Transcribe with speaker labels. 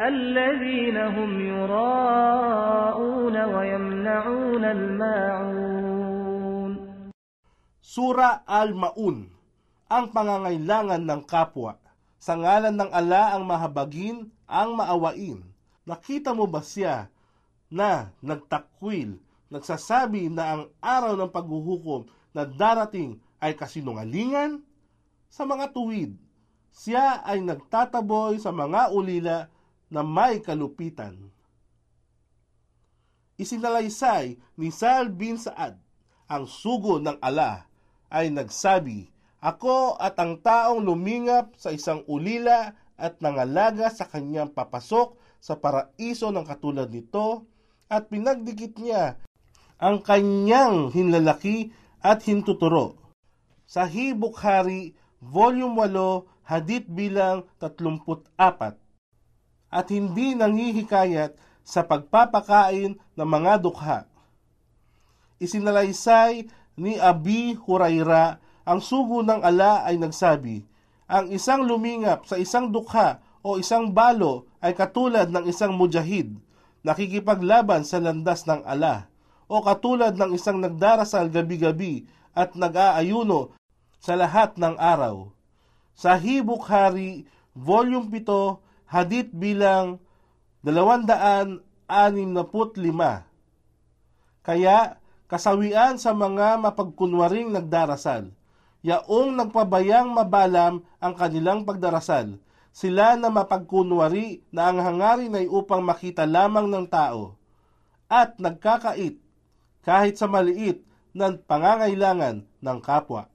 Speaker 1: الذين هم يراءون ويمنعون الماعون
Speaker 2: Sura Al-Maun, ang pangangailangan ng kapwa. Sa ngalan ng ala ang mahabagin, ang maawain. Nakita mo ba siya na nagtakwil, nagsasabi na ang araw ng paghuhukom na darating ay kasinungalingan? Sa mga tuwid, siya ay nagtataboy sa mga ulila na may kalupitan. Isinalaysay ni Sal bin Saad ang sugo ng ala ay nagsabi, Ako at ang taong lumingap sa isang ulila at nangalaga sa kanyang papasok sa paraiso ng katulad nito at pinagdikit niya ang kanyang hinlalaki at hintuturo. Sa Bukhari, Volume 8, Hadith bilang 34 at hindi nanghihikayat sa pagpapakain ng mga dukha. Isinalaysay ni Abi Huraira ang sugo ng ala ay nagsabi, ang isang lumingap sa isang dukha o isang balo ay katulad ng isang mujahid, nakikipaglaban sa landas ng ala, o katulad ng isang nagdarasal gabi-gabi at nag-aayuno sa lahat ng araw. Sa Bukhari, Volume 7, Hadith bilang 265. Kaya, kasawian sa mga mapagkunwaring nagdarasal. Yaong nagpabayang mabalam ang kanilang pagdarasal. Sila na mapagkunwari na ang hangarin ay upang makita lamang ng tao. At nagkakait kahit sa maliit ng pangangailangan ng kapwa.